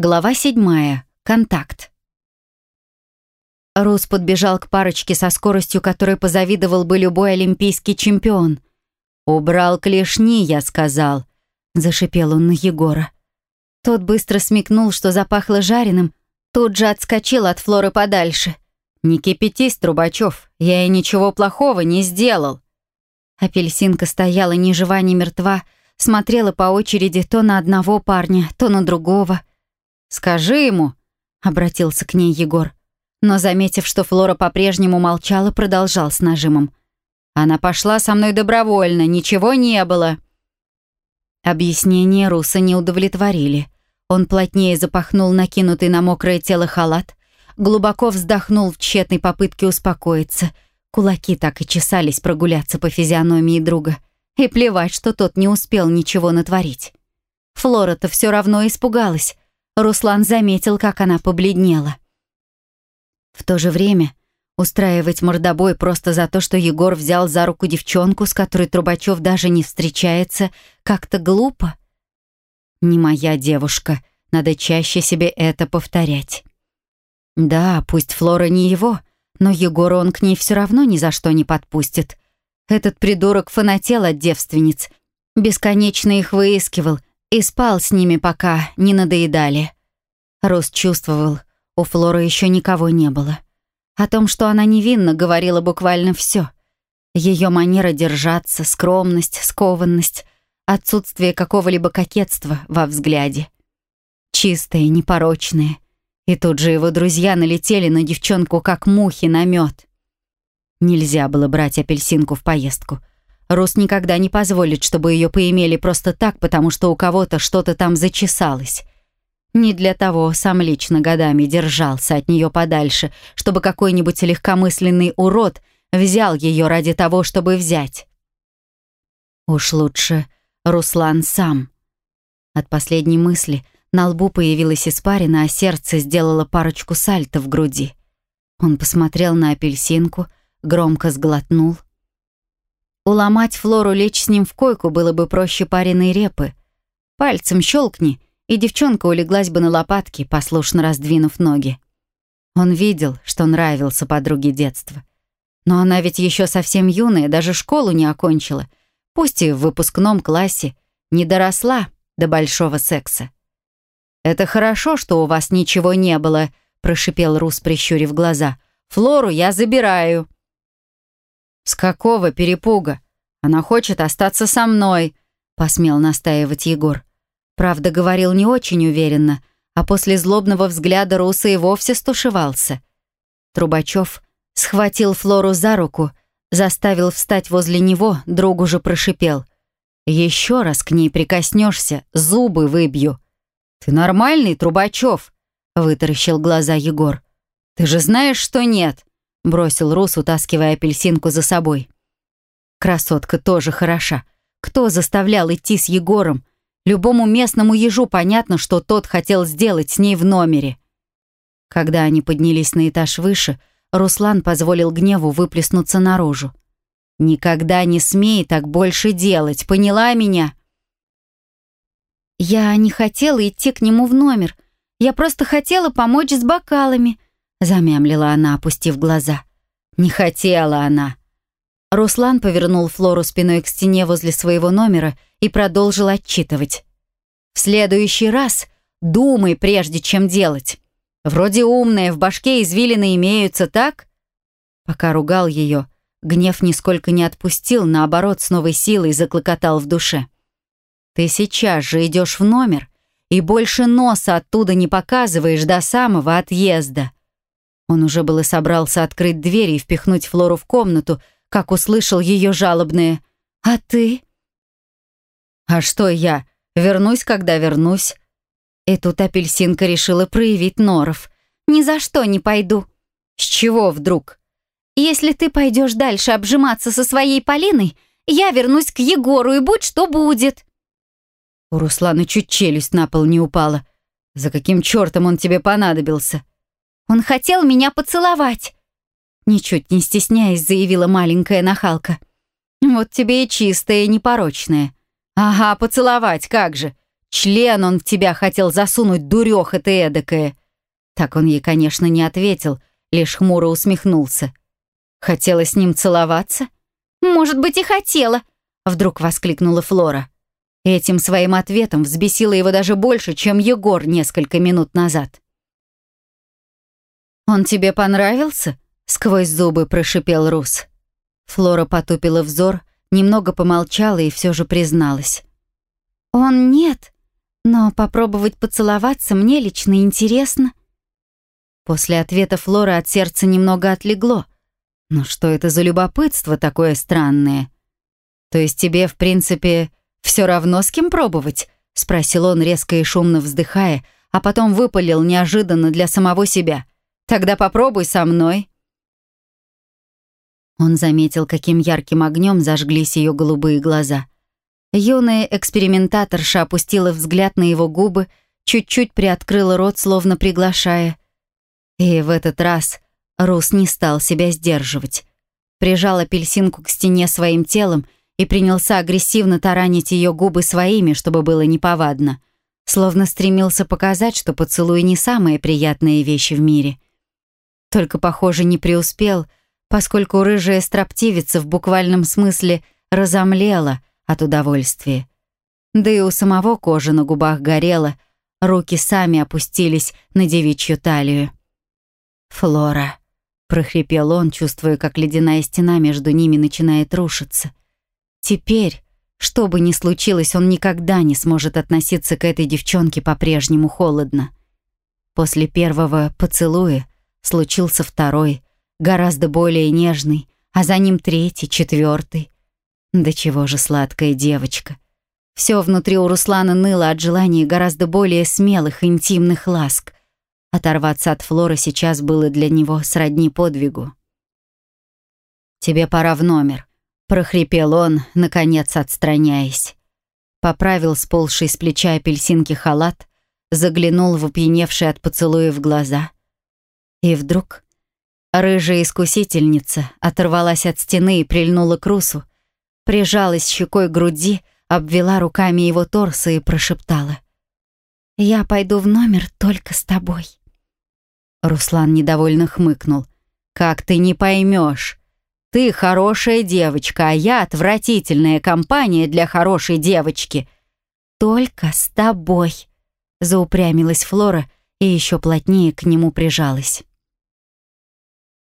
Глава седьмая. Контакт. Рус подбежал к парочке со скоростью, которой позавидовал бы любой олимпийский чемпион. «Убрал клешни, я сказал», — зашипел он на Егора. Тот быстро смекнул, что запахло жареным, тут же отскочил от Флоры подальше. «Не кипятись, Трубачев, я ей ничего плохого не сделал». Апельсинка стояла ни жива, ни мертва, смотрела по очереди то на одного парня, то на другого. «Скажи ему», — обратился к ней Егор. Но, заметив, что Флора по-прежнему молчала, продолжал с нажимом. «Она пошла со мной добровольно, ничего не было». Объяснения Руса не удовлетворили. Он плотнее запахнул накинутый на мокрое тело халат, глубоко вздохнул в тщетной попытке успокоиться. Кулаки так и чесались прогуляться по физиономии друга. И плевать, что тот не успел ничего натворить. Флора-то все равно испугалась. Руслан заметил, как она побледнела. В то же время устраивать мордобой просто за то, что Егор взял за руку девчонку, с которой Трубачев даже не встречается, как-то глупо. «Не моя девушка, надо чаще себе это повторять». Да, пусть Флора не его, но Егора он к ней все равно ни за что не подпустит. Этот придурок фанател от девственниц, бесконечно их выискивал и спал с ними, пока не надоедали. Рус чувствовал, у Флоры еще никого не было. О том, что она невинна, говорила буквально все. Ее манера держаться, скромность, скованность, отсутствие какого-либо кокетства во взгляде. Чистая, непорочная. И тут же его друзья налетели на девчонку, как мухи на мед. Нельзя было брать апельсинку в поездку. Рус никогда не позволит, чтобы ее поимели просто так, потому что у кого-то что-то там зачесалось. Не для того сам лично годами держался от нее подальше, чтобы какой-нибудь легкомысленный урод взял ее ради того, чтобы взять. Уж лучше Руслан сам. От последней мысли на лбу появилась испарина, а сердце сделало парочку сальто в груди. Он посмотрел на апельсинку, громко сглотнул. Уломать Флору лечь с ним в койку было бы проще пареной репы. Пальцем щелкни — и девчонка улеглась бы на лопатки, послушно раздвинув ноги. Он видел, что нравился подруге детства. Но она ведь еще совсем юная, даже школу не окончила, пусть и в выпускном классе, не доросла до большого секса. «Это хорошо, что у вас ничего не было», — прошипел Рус, прищурив глаза. «Флору я забираю». «С какого перепуга? Она хочет остаться со мной», — посмел настаивать Егор. Правда, говорил не очень уверенно, а после злобного взгляда Руса и вовсе стушевался. Трубачев схватил Флору за руку, заставил встать возле него, другу же прошипел. «Еще раз к ней прикоснешься, зубы выбью». «Ты нормальный, Трубачев?» — вытаращил глаза Егор. «Ты же знаешь, что нет», — бросил Рус, утаскивая апельсинку за собой. Красотка тоже хороша. Кто заставлял идти с Егором? Любому местному ежу понятно, что тот хотел сделать с ней в номере. Когда они поднялись на этаж выше, Руслан позволил гневу выплеснуться наружу. «Никогда не смей так больше делать, поняла меня?» «Я не хотела идти к нему в номер. Я просто хотела помочь с бокалами», — замямлила она, опустив глаза. «Не хотела она». Руслан повернул Флору спиной к стене возле своего номера и продолжил отчитывать. «В следующий раз думай, прежде чем делать. Вроде умная, в башке извилины имеются, так?» Пока ругал ее, гнев нисколько не отпустил, наоборот, с новой силой заклокотал в душе. «Ты сейчас же идешь в номер и больше носа оттуда не показываешь до самого отъезда». Он уже было собрался открыть дверь и впихнуть Флору в комнату, как услышал ее жалобное «А ты?» «А что я? Вернусь, когда вернусь». И тут апельсинка решила проявить норов. «Ни за что не пойду». «С чего вдруг?» «Если ты пойдешь дальше обжиматься со своей Полиной, я вернусь к Егору, и будь что будет». У Руслана чуть челюсть на пол не упала. «За каким чертом он тебе понадобился?» «Он хотел меня поцеловать». Ничуть не стесняясь, заявила маленькая нахалка. «Вот тебе и чистая, и непорочная. Ага, поцеловать, как же. Член он в тебя хотел засунуть, дуреха ты эдакая. Так он ей, конечно, не ответил, лишь хмуро усмехнулся. Хотела с ним целоваться? Может быть, и хотела, вдруг воскликнула Флора. Этим своим ответом взбесила его даже больше, чем Егор несколько минут назад. «Он тебе понравился?» — сквозь зубы прошипел Рус. Флора потупила взор, немного помолчала и все же призналась. «Он нет, но попробовать поцеловаться мне лично интересно». После ответа Флоры от сердца немного отлегло. «Ну что это за любопытство такое странное? То есть тебе, в принципе, все равно с кем пробовать?» — спросил он, резко и шумно вздыхая, а потом выпалил неожиданно для самого себя. «Тогда попробуй со мной». Он заметил, каким ярким огнем зажглись ее голубые глаза. Юная экспериментаторша опустила взгляд на его губы, чуть-чуть приоткрыла рот, словно приглашая. И в этот раз Рус не стал себя сдерживать. Прижал апельсинку к стене своим телом и принялся агрессивно таранить ее губы своими, чтобы было неповадно. Словно стремился показать, что поцелуй не самая приятная вещь в мире. Только, похоже, не преуспел — поскольку рыжая строптивица в буквальном смысле разомлела от удовольствия. Да и у самого кожа на губах горела, руки сами опустились на девичью талию. «Флора», — прохрипел он, чувствуя, как ледяная стена между ними начинает рушиться. «Теперь, что бы ни случилось, он никогда не сможет относиться к этой девчонке по-прежнему холодно. После первого поцелуя случился второй — гораздо более нежный, а за ним третий, четвертый. Да чего же сладкая девочка. Все внутри у Руслана ныло от желания гораздо более смелых, интимных ласк. Оторваться от Флоры сейчас было для него сродни подвигу. «Тебе пора в номер», — прохрипел он, наконец отстраняясь. Поправил сползший с плеча апельсинки халат, заглянул в опьяневшие от поцелуев глаза. И вдруг Рыжая искусительница оторвалась от стены и прильнула к Русу, прижалась щекой к груди, обвела руками его торса и прошептала. «Я пойду в номер только с тобой». Руслан недовольно хмыкнул. «Как ты не поймешь? Ты хорошая девочка, а я отвратительная компания для хорошей девочки». «Только с тобой», — заупрямилась Флора и еще плотнее к нему прижалась.